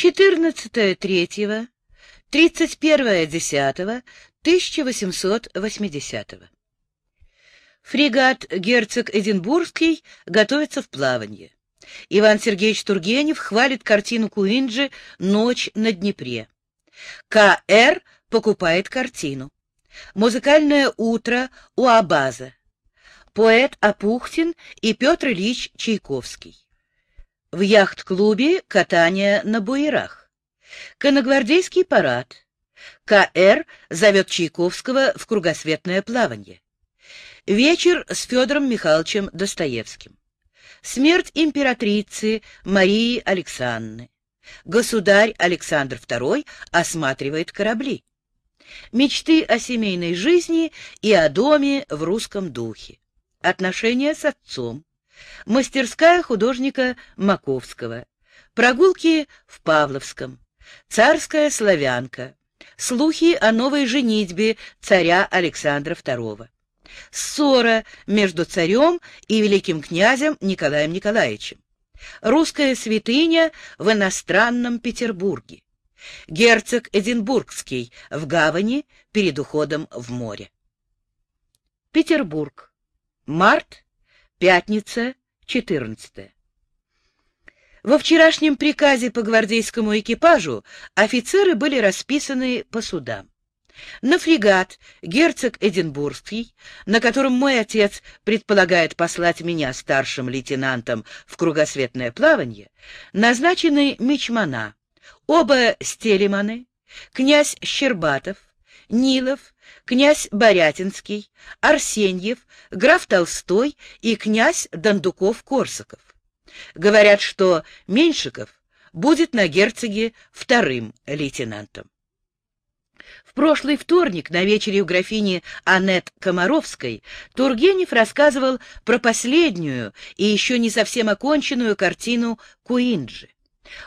14 третьего, 31 десятого 1880 -го. Фрегат «Герцог Эдинбургский» готовится в плавание. Иван Сергеевич Тургенев хвалит картину Куинджи «Ночь на Днепре». К.Р. покупает картину. Музыкальное утро у Абаза. Поэт Апухтин и Петр Ильич Чайковский. В яхт-клубе катание на буерах. Коногвардейский парад. К.Р. зовет Чайковского в кругосветное плавание. Вечер с Федором Михайловичем Достоевским. Смерть императрицы Марии Александры. Государь Александр II осматривает корабли. Мечты о семейной жизни и о доме в русском духе. Отношения с отцом. Мастерская художника Маковского. Прогулки в Павловском. Царская славянка. Слухи о новой женитьбе царя Александра II. Ссора между царем и великим князем Николаем Николаевичем. Русская святыня в иностранном Петербурге. Герцог Эдинбургский в гавани перед уходом в море. Петербург. Март, пятница, 14. Во вчерашнем приказе по гвардейскому экипажу офицеры были расписаны по судам. На фрегат герцог Эдинбургский, на котором мой отец предполагает послать меня старшим лейтенантом в кругосветное плавание, назначены мичмана, оба стелеманы, князь Щербатов, Нилов, князь Борятинский, Арсеньев, граф Толстой и князь Дондуков-Корсаков. Говорят, что Меньшиков будет на герцоге вторым лейтенантом. В прошлый вторник на вечере у графини Аннет Комаровской Тургенев рассказывал про последнюю и еще не совсем оконченную картину Куинджи.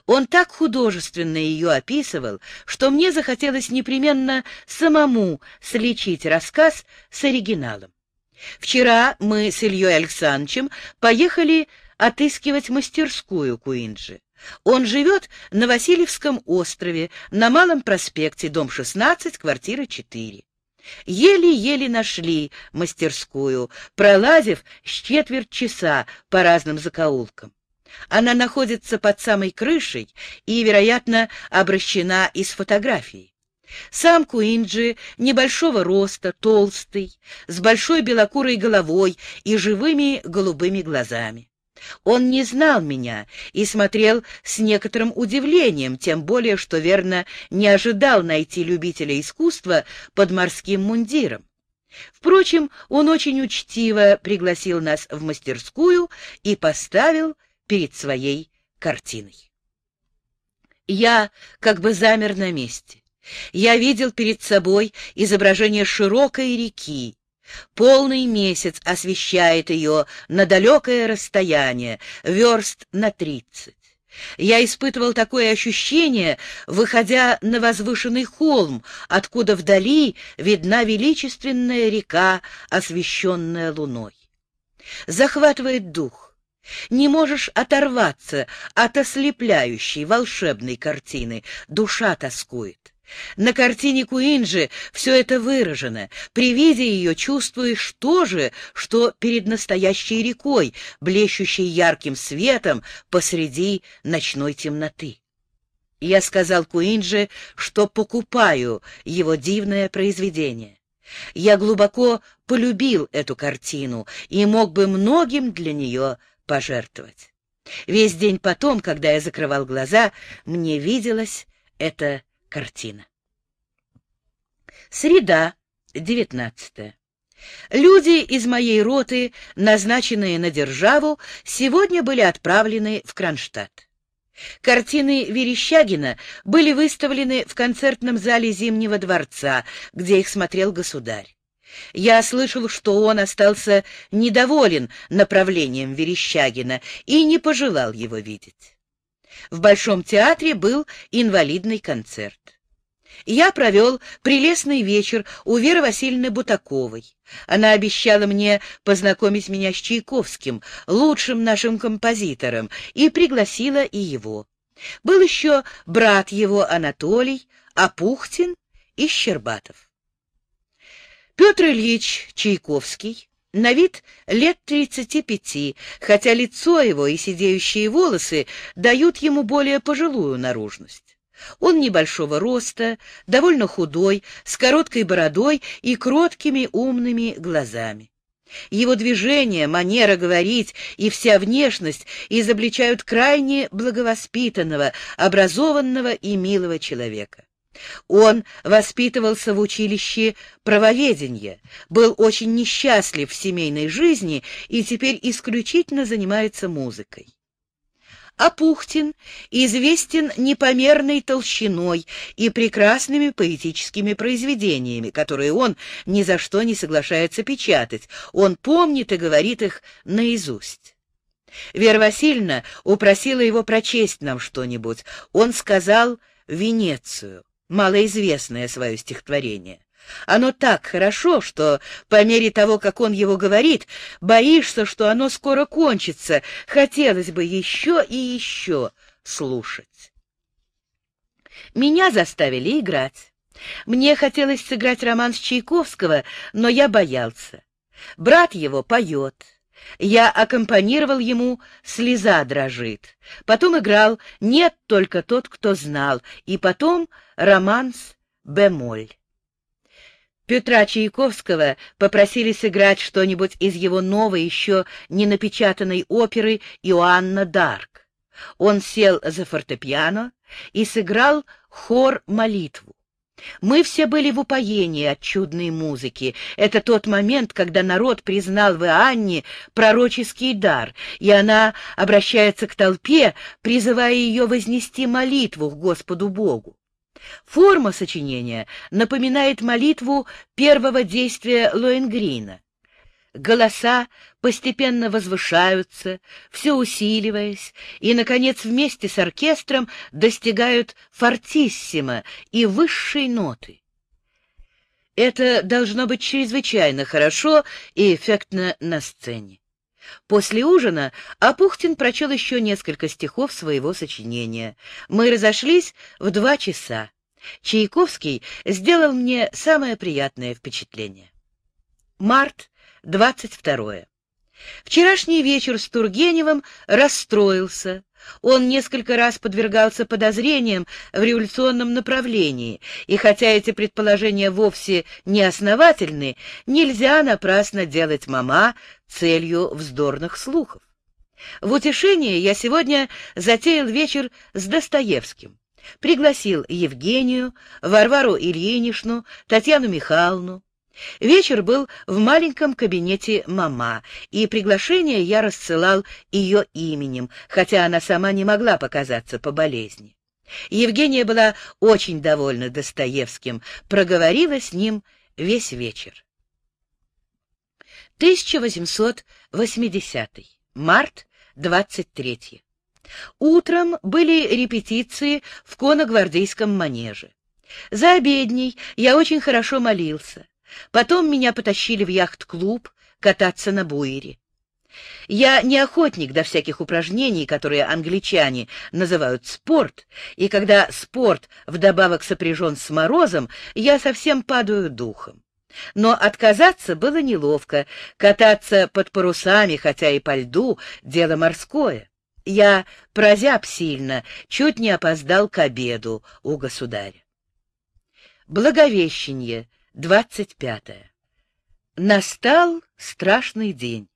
Он так художественно ее описывал, что мне захотелось непременно самому сличить рассказ с оригиналом. Вчера мы с Ильей Александровичем поехали отыскивать мастерскую Куинджи. Он живет на Васильевском острове, на Малом проспекте, дом 16, квартира 4. Еле-еле нашли мастерскую, пролазив с четверть часа по разным закоулкам. Она находится под самой крышей и, вероятно, обращена из фотографии. Сам Куинджи небольшого роста, толстый, с большой белокурой головой и живыми голубыми глазами. Он не знал меня и смотрел с некоторым удивлением, тем более, что, верно, не ожидал найти любителя искусства под морским мундиром. Впрочем, он очень учтиво пригласил нас в мастерскую и поставил перед своей картиной. Я как бы замер на месте. Я видел перед собой изображение широкой реки. Полный месяц освещает ее на далекое расстояние, верст на тридцать. Я испытывал такое ощущение, выходя на возвышенный холм, откуда вдали видна величественная река, освещенная луной. Захватывает дух. Не можешь оторваться от ослепляющей волшебной картины, душа тоскует. На картине Куинджи все это выражено. При виде ее чувствуешь то же, что перед настоящей рекой, блещущей ярким светом посреди ночной темноты. Я сказал Куинджи, что покупаю его дивное произведение. Я глубоко полюбил эту картину и мог бы многим для нее пожертвовать. Весь день потом, когда я закрывал глаза, мне виделась эта картина. Среда, девятнадцатая. Люди из моей роты, назначенные на державу, сегодня были отправлены в Кронштадт. Картины Верещагина были выставлены в концертном зале Зимнего дворца, где их смотрел государь. Я слышал, что он остался недоволен направлением Верещагина и не пожелал его видеть. В Большом театре был инвалидный концерт. Я провел прелестный вечер у Веры Васильевны Бутаковой. Она обещала мне познакомить меня с Чайковским, лучшим нашим композитором, и пригласила и его. Был еще брат его Анатолий, Апухтин и Щербатов. Петр Ильич Чайковский, на вид лет тридцати пяти, хотя лицо его и сидеющие волосы дают ему более пожилую наружность. Он небольшого роста, довольно худой, с короткой бородой и кроткими умными глазами. Его движения, манера говорить и вся внешность изобличают крайне благовоспитанного, образованного и милого человека. Он воспитывался в училище правоведения, был очень несчастлив в семейной жизни и теперь исключительно занимается музыкой. А Пухтин известен непомерной толщиной и прекрасными поэтическими произведениями, которые он ни за что не соглашается печатать. Он помнит и говорит их наизусть. Вера Васильевна упросила его прочесть нам что-нибудь. Он сказал «Венецию» малоизвестное свое стихотворение. Оно так хорошо, что по мере того, как он его говорит, боишься, что оно скоро кончится. Хотелось бы еще и еще слушать. Меня заставили играть. Мне хотелось сыграть роман с Чайковского, но я боялся. Брат его поет. Я аккомпанировал ему «Слеза дрожит». Потом играл «Нет только тот, кто знал», и потом романс «Бемоль». Петра Чайковского попросили сыграть что-нибудь из его новой, еще не напечатанной оперы «Иоанна Дарк». Он сел за фортепиано и сыграл хор-молитву. Мы все были в упоении от чудной музыки. Это тот момент, когда народ признал в Иоанне пророческий дар, и она обращается к толпе, призывая ее вознести молитву к Господу Богу. Форма сочинения напоминает молитву первого действия Лоенгрина. Голоса постепенно возвышаются, все усиливаясь, и, наконец, вместе с оркестром достигают фортиссимо и высшей ноты. Это должно быть чрезвычайно хорошо и эффектно на сцене. После ужина Апухтин прочел еще несколько стихов своего сочинения. Мы разошлись в два часа. Чайковский сделал мне самое приятное впечатление. Март 22. Вчерашний вечер с Тургеневым расстроился. Он несколько раз подвергался подозрениям в революционном направлении, и хотя эти предположения вовсе не основательны, нельзя напрасно делать мама целью вздорных слухов. В утешение я сегодня затеял вечер с Достоевским. Пригласил Евгению, Варвару Ильиничну, Татьяну Михайловну. Вечер был в маленьком кабинете мама, и приглашение я рассылал ее именем, хотя она сама не могла показаться по болезни. Евгения была очень довольна Достоевским, проговорила с ним весь вечер. 1880. Март 23. Утром были репетиции в коногвардейском манеже. За обедней я очень хорошо молился. Потом меня потащили в яхт-клуб кататься на буере. Я не охотник до всяких упражнений, которые англичане называют спорт, и когда спорт вдобавок сопряжен с морозом, я совсем падаю духом. Но отказаться было неловко, кататься под парусами, хотя и по льду, дело морское. Я прозяб сильно, чуть не опоздал к обеду у государя. Благовещение — Двадцать пятое. Настал страшный день.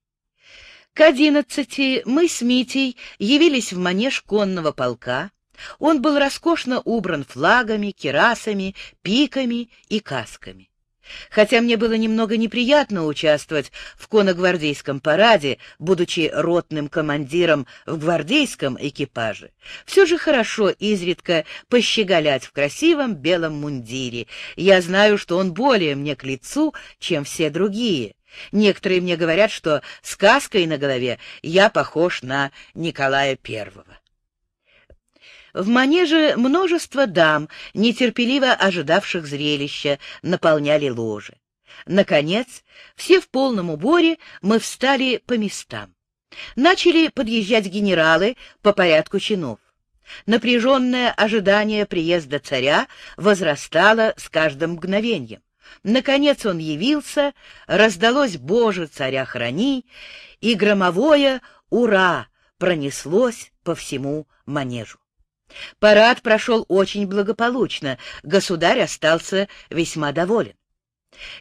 К одиннадцати мы с Митей явились в манеж конного полка. Он был роскошно убран флагами, керасами, пиками и касками. Хотя мне было немного неприятно участвовать в конногвардейском параде, будучи ротным командиром в гвардейском экипаже, все же хорошо изредка пощеголять в красивом белом мундире. Я знаю, что он более мне к лицу, чем все другие. Некоторые мне говорят, что с каской на голове я похож на Николая Первого. В манеже множество дам, нетерпеливо ожидавших зрелища, наполняли ложи. Наконец, все в полном уборе, мы встали по местам. Начали подъезжать генералы по порядку чинов. Напряженное ожидание приезда царя возрастало с каждым мгновением. Наконец он явился, раздалось «Боже, царя храни!» и громовое «Ура!» пронеслось по всему манежу. Парад прошел очень благополучно, государь остался весьма доволен.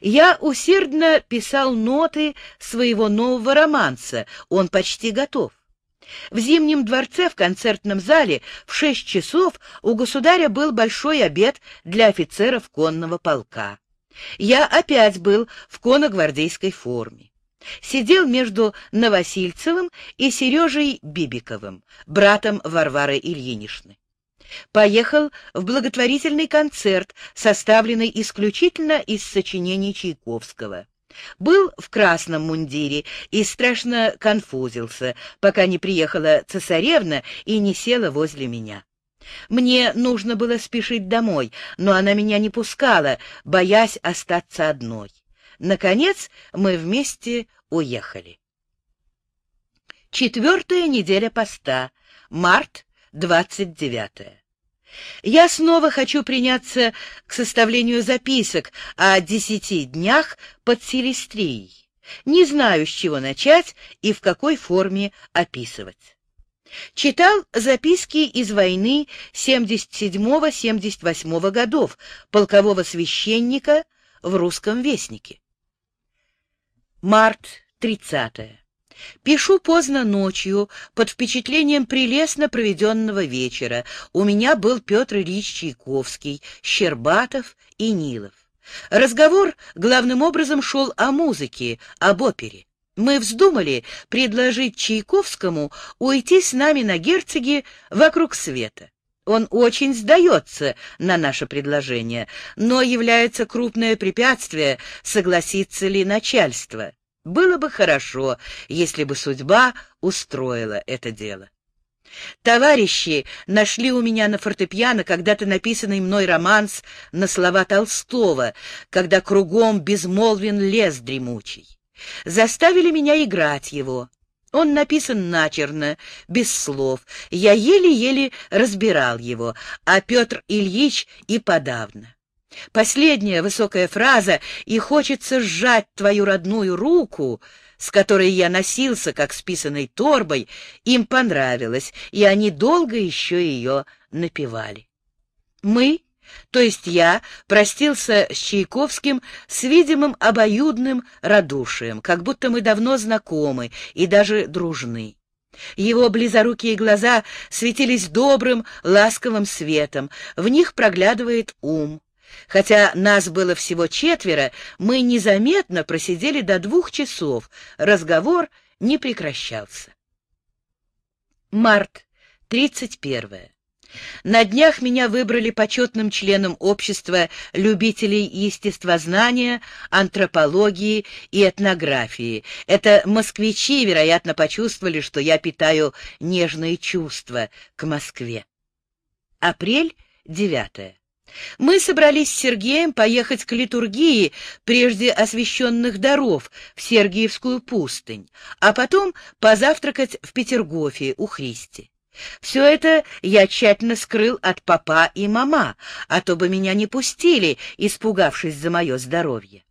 Я усердно писал ноты своего нового романса, он почти готов. В Зимнем дворце в концертном зале в шесть часов у государя был большой обед для офицеров конного полка. Я опять был в конногвардейской форме. Сидел между Новосильцевым и Сережей Бибиковым, братом Варвары Ильиничны. Поехал в благотворительный концерт, составленный исключительно из сочинений Чайковского. Был в красном мундире и страшно конфузился, пока не приехала цесаревна и не села возле меня. Мне нужно было спешить домой, но она меня не пускала, боясь остаться одной. Наконец мы вместе уехали. Четвертая неделя поста. Март, двадцать девятое. Я снова хочу приняться к составлению записок о десяти днях под Селестрией. Не знаю, с чего начать и в какой форме описывать. Читал записки из войны 77-78 годов полкового священника в русском вестнике. Март 30. Пишу поздно ночью, под впечатлением прелестно проведенного вечера. У меня был Петр Ильич Чайковский, Щербатов и Нилов. Разговор главным образом шел о музыке, об опере. Мы вздумали предложить Чайковскому уйти с нами на герцоге вокруг света. Он очень сдается на наше предложение, но является крупное препятствие, согласится ли начальство. Было бы хорошо, если бы судьба устроила это дело. Товарищи нашли у меня на фортепиано когда-то написанный мной романс на слова Толстого, когда кругом безмолвен лес дремучий заставили меня играть его. Он написан начерно, без слов. Я еле-еле разбирал его, а Петр Ильич и подавно. Последняя высокая фраза «И хочется сжать твою родную руку», с которой я носился, как с писаной торбой, им понравилась, и они долго еще ее напевали. Мы то есть я простился с Чайковским с видимым обоюдным радушием, как будто мы давно знакомы и даже дружны. Его близорукие глаза светились добрым, ласковым светом, в них проглядывает ум. Хотя нас было всего четверо, мы незаметно просидели до двух часов, разговор не прекращался. Март, тридцать первое. На днях меня выбрали почетным членом общества любителей естествознания, антропологии и этнографии. Это москвичи, вероятно, почувствовали, что я питаю нежные чувства к Москве. Апрель, девятое. Мы собрались с Сергеем поехать к литургии прежде освященных даров в Сергиевскую пустынь, а потом позавтракать в Петергофе у Христи. Все это я тщательно скрыл от папа и мама, а то бы меня не пустили, испугавшись за мое здоровье.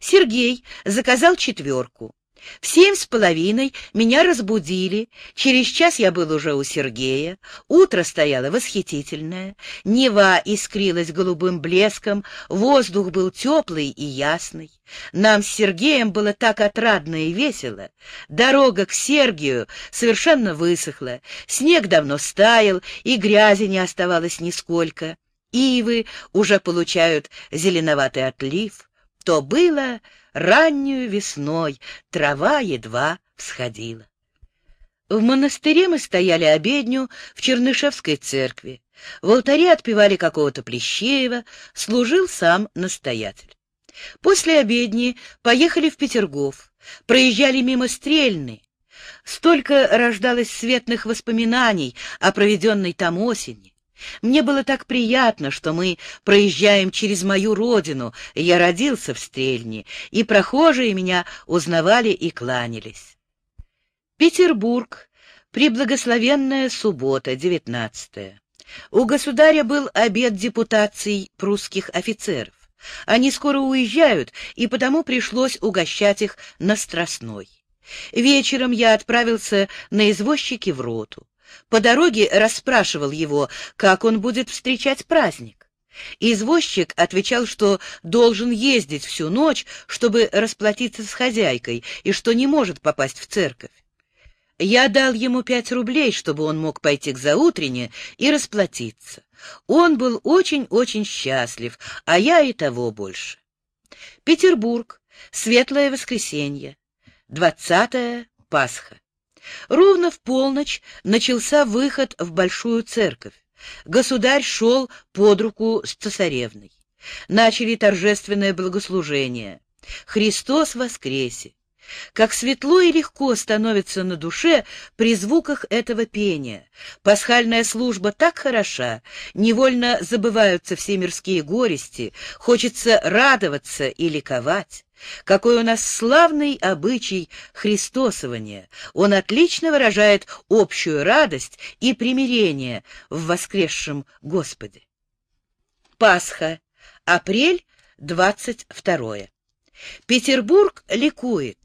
Сергей заказал четверку. В семь с половиной меня разбудили, через час я был уже у Сергея, утро стояло восхитительное, Нева искрилась голубым блеском, воздух был теплый и ясный. Нам с Сергеем было так отрадно и весело. Дорога к Сергию совершенно высохла, снег давно стаял, и грязи не оставалось нисколько. Ивы уже получают зеленоватый отлив. То было раннюю весной, трава едва всходила. В монастыре мы стояли обедню в Чернышевской церкви. В алтаре отпевали какого-то Плещеева, служил сам настоятель. После обедни поехали в Петергоф, проезжали мимо Стрельны. Столько рождалось светных воспоминаний о проведенной там осени. Мне было так приятно, что мы проезжаем через мою родину, я родился в Стрельне, и прохожие меня узнавали и кланялись. Петербург, Преблагословенная суббота, 19 У государя был обед депутаций прусских офицеров. Они скоро уезжают, и потому пришлось угощать их на Страстной. Вечером я отправился на извозчике в роту. По дороге расспрашивал его, как он будет встречать праздник. Извозчик отвечал, что должен ездить всю ночь, чтобы расплатиться с хозяйкой, и что не может попасть в церковь. Я дал ему пять рублей, чтобы он мог пойти к заутрене и расплатиться. Он был очень-очень счастлив, а я и того больше. Петербург. Светлое воскресенье. Двадцатая Пасха. Ровно в полночь начался выход в Большую Церковь. Государь шел под руку с цесаревной. Начали торжественное благослужение. «Христос воскресе!» Как светло и легко становится на душе при звуках этого пения. Пасхальная служба так хороша, невольно забываются все мирские горести, хочется радоваться и ликовать. Какой у нас славный обычай христосования! Он отлично выражает общую радость и примирение в воскресшем Господе. Пасха. Апрель 22. Петербург ликует.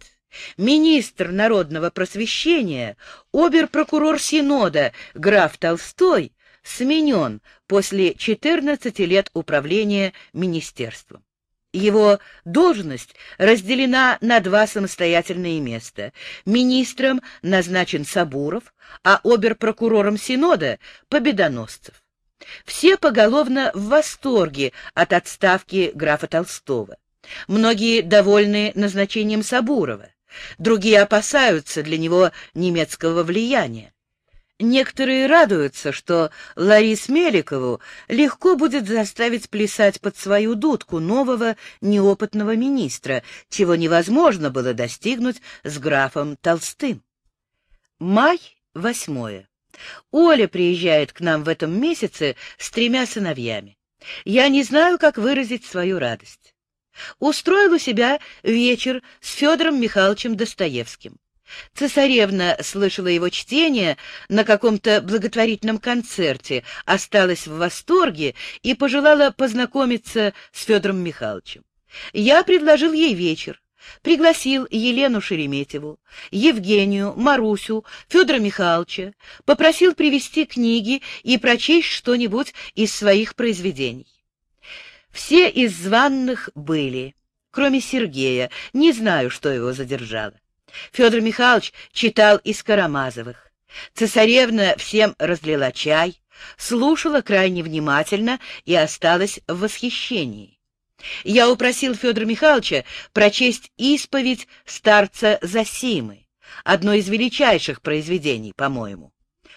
Министр народного просвещения, обер-прокурор Синода, граф Толстой, сменен после 14 лет управления министерством. Его должность разделена на два самостоятельные места. Министром назначен Сабуров, а обер-прокурором Синода — Победоносцев. Все поголовно в восторге от отставки графа Толстого. Многие довольны назначением Сабурова, другие опасаются для него немецкого влияния. Некоторые радуются, что Ларис Меликову легко будет заставить плясать под свою дудку нового неопытного министра, чего невозможно было достигнуть с графом Толстым. Май восьмое. Оля приезжает к нам в этом месяце с тремя сыновьями. Я не знаю, как выразить свою радость. Устроил у себя вечер с Федором Михайловичем Достоевским. Цесаревна слышала его чтение на каком-то благотворительном концерте, осталась в восторге и пожелала познакомиться с Федором Михайловичем. Я предложил ей вечер. Пригласил Елену Шереметьеву, Евгению, Марусю, Федора Михайловича, попросил привезти книги и прочесть что-нибудь из своих произведений. Все из званных были, кроме Сергея, не знаю, что его задержало. Федор Михайлович читал из Карамазовых. Цесаревна всем разлила чай, слушала крайне внимательно и осталась в восхищении. Я упросил Федора Михайловича прочесть исповедь старца Засимы, одно из величайших произведений, по-моему.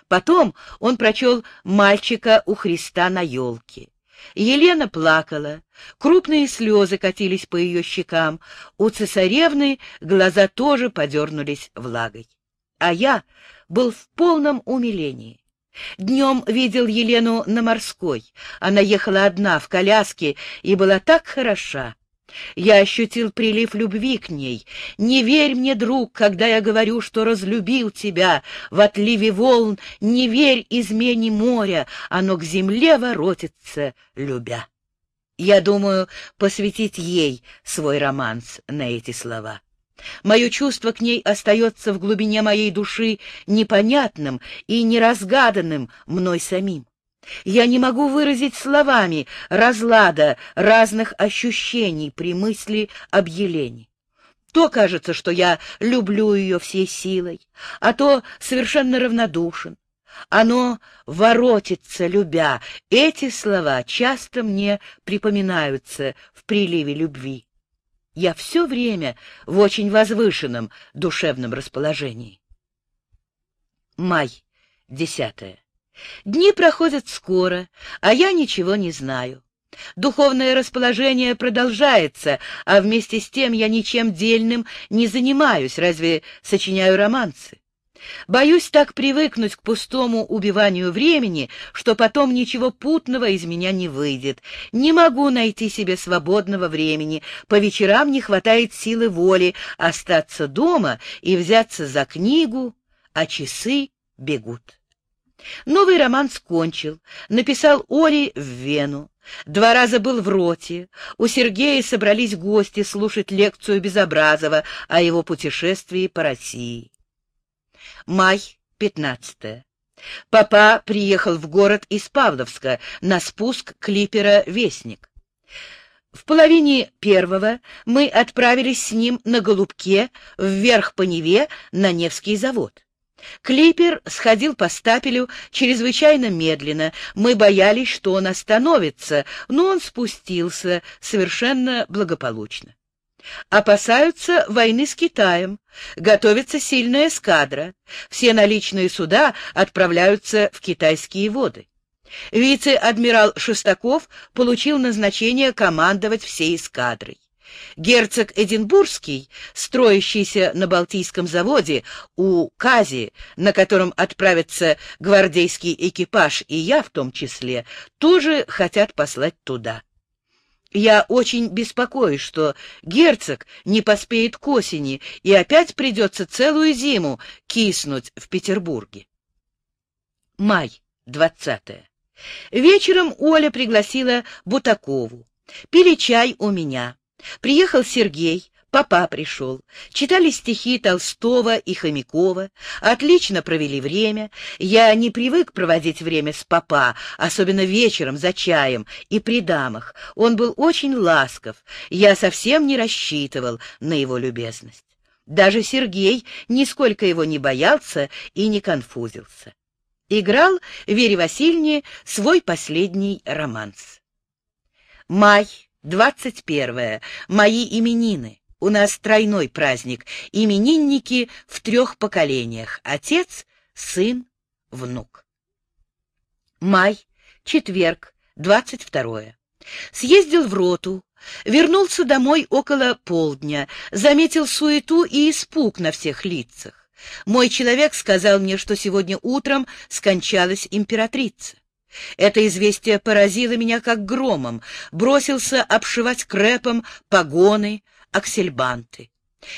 Потом он прочел «Мальчика у Христа на елке». Елена плакала, крупные слезы катились по ее щекам, у цесаревны глаза тоже подернулись влагой. А я был в полном умилении. Днем видел Елену на морской. Она ехала одна в коляске и была так хороша. Я ощутил прилив любви к ней. Не верь мне, друг, когда я говорю, что разлюбил тебя. В отливе волн не верь измене моря, оно к земле воротится, любя. Я думаю посвятить ей свой романс на эти слова. Мое чувство к ней остается в глубине моей души непонятным и неразгаданным мной самим. Я не могу выразить словами разлада разных ощущений при мысли об Елене. То кажется, что я люблю ее всей силой, а то совершенно равнодушен. Оно воротится, любя. Эти слова часто мне припоминаются в приливе любви. Я все время в очень возвышенном душевном расположении. Май, десятое. Дни проходят скоро, а я ничего не знаю. Духовное расположение продолжается, а вместе с тем я ничем дельным не занимаюсь, разве сочиняю романсы. Боюсь так привыкнуть к пустому убиванию времени, что потом ничего путного из меня не выйдет. Не могу найти себе свободного времени, по вечерам не хватает силы воли остаться дома и взяться за книгу, а часы бегут. Новый роман скончил, написал Оле в Вену. Два раза был в роте. У Сергея собрались гости слушать лекцию Безобразова о его путешествии по России. Май 15. Папа приехал в город из Павловска на спуск клипера «Вестник». В половине первого мы отправились с ним на Голубке вверх по Неве на Невский завод. Клипер сходил по стапелю чрезвычайно медленно. Мы боялись, что он остановится, но он спустился совершенно благополучно. Опасаются войны с Китаем. Готовится сильная эскадра. Все наличные суда отправляются в китайские воды. Вице-адмирал Шестаков получил назначение командовать всей эскадрой. Герцог Эдинбургский, строящийся на Балтийском заводе у Кази, на котором отправится гвардейский экипаж, и я в том числе, тоже хотят послать туда. Я очень беспокоюсь, что герцог не поспеет к осени, и опять придется целую зиму киснуть в Петербурге. Май, 20. Вечером Оля пригласила Бутакову. Пили чай у меня. Приехал Сергей, папа пришел. Читали стихи Толстого и Хомякова. Отлично провели время. Я не привык проводить время с папа, особенно вечером за чаем и при дамах. Он был очень ласков. Я совсем не рассчитывал на его любезность. Даже Сергей нисколько его не боялся и не конфузился. Играл Вере Васильевне свой последний романс. Май Двадцать первое. Мои именины. У нас тройной праздник. Именинники в трех поколениях. Отец, сын, внук. Май. Четверг. Двадцать второе. Съездил в роту. Вернулся домой около полдня. Заметил суету и испуг на всех лицах. Мой человек сказал мне, что сегодня утром скончалась императрица. Это известие поразило меня как громом, бросился обшивать крепом погоны, аксельбанты.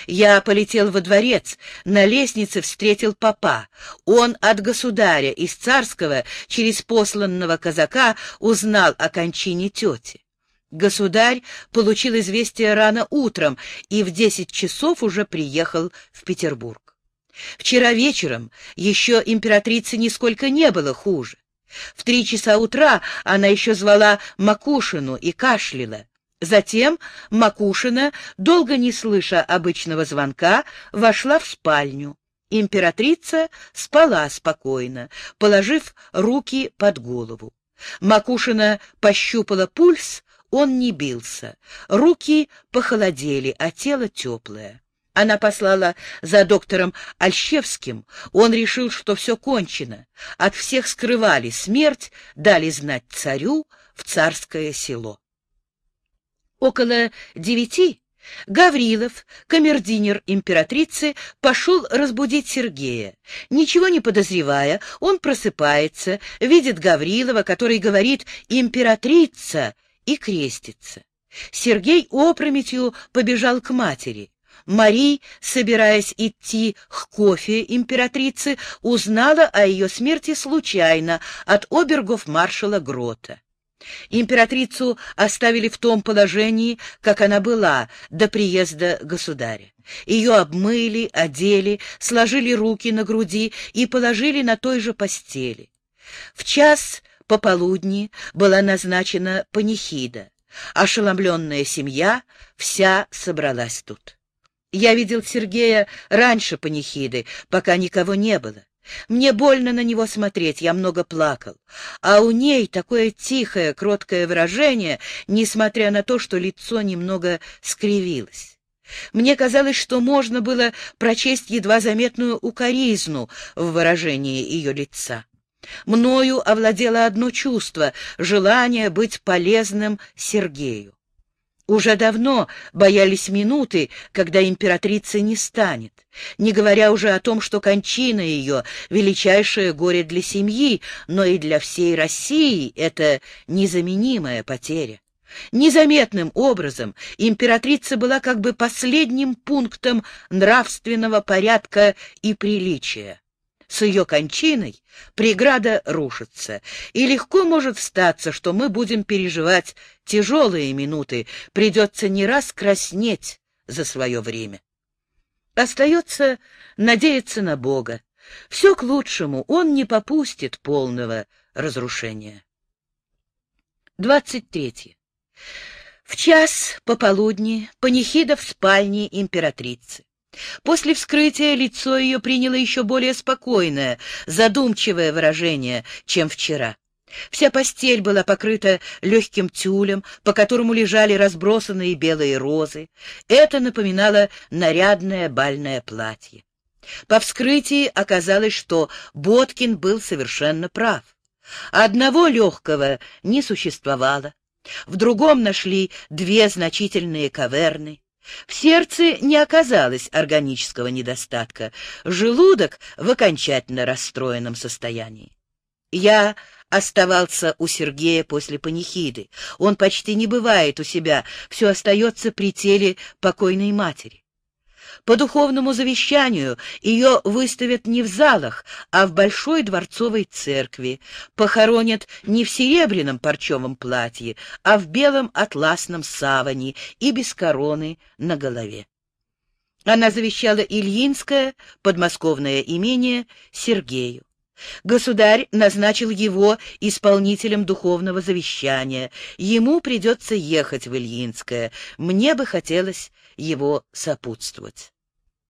Я полетел во дворец, на лестнице встретил папа. Он от государя из царского через посланного казака узнал о кончине тети. Государь получил известие рано утром и в десять часов уже приехал в Петербург. Вчера вечером еще императрице нисколько не было хуже. В три часа утра она еще звала Макушину и кашляла. Затем Макушина, долго не слыша обычного звонка, вошла в спальню. Императрица спала спокойно, положив руки под голову. Макушина пощупала пульс, он не бился. Руки похолодели, а тело теплое. Она послала за доктором Альщевским. Он решил, что все кончено. От всех скрывали смерть, дали знать царю в царское село. Около девяти Гаврилов, камердинер императрицы, пошел разбудить Сергея. Ничего не подозревая, он просыпается, видит Гаврилова, который говорит «императрица» и крестится. Сергей опрометью побежал к матери. Мари, собираясь идти к кофе императрицы, узнала о ее смерти случайно от обергов-маршала Грота. Императрицу оставили в том положении, как она была до приезда государя. Ее обмыли, одели, сложили руки на груди и положили на той же постели. В час пополудни была назначена панихида. Ошеломленная семья вся собралась тут. Я видел Сергея раньше панихиды, пока никого не было. Мне больно на него смотреть, я много плакал. А у ней такое тихое, кроткое выражение, несмотря на то, что лицо немного скривилось. Мне казалось, что можно было прочесть едва заметную укоризну в выражении ее лица. Мною овладело одно чувство — желание быть полезным Сергею. Уже давно боялись минуты, когда императрица не станет, не говоря уже о том, что кончина ее — величайшее горе для семьи, но и для всей России это незаменимая потеря. Незаметным образом императрица была как бы последним пунктом нравственного порядка и приличия. С ее кончиной преграда рушится, и легко может статься, что мы будем переживать тяжелые минуты, придется не раз краснеть за свое время. Остается надеяться на Бога. Все к лучшему, Он не попустит полного разрушения. 23. В час пополудни панихида в спальне императрицы. После вскрытия лицо ее приняло еще более спокойное, задумчивое выражение, чем вчера. Вся постель была покрыта легким тюлем, по которому лежали разбросанные белые розы. Это напоминало нарядное бальное платье. По вскрытии оказалось, что Боткин был совершенно прав. Одного легкого не существовало. В другом нашли две значительные каверны. В сердце не оказалось органического недостатка, желудок в окончательно расстроенном состоянии. Я оставался у Сергея после панихиды. Он почти не бывает у себя, все остается при теле покойной матери. По духовному завещанию ее выставят не в залах, а в большой дворцовой церкви, похоронят не в серебряном парчевом платье, а в белом атласном саване и без короны на голове. Она завещала Ильинское, подмосковное имение, Сергею. Государь назначил его исполнителем духовного завещания. Ему придется ехать в Ильинское. Мне бы хотелось его сопутствовать.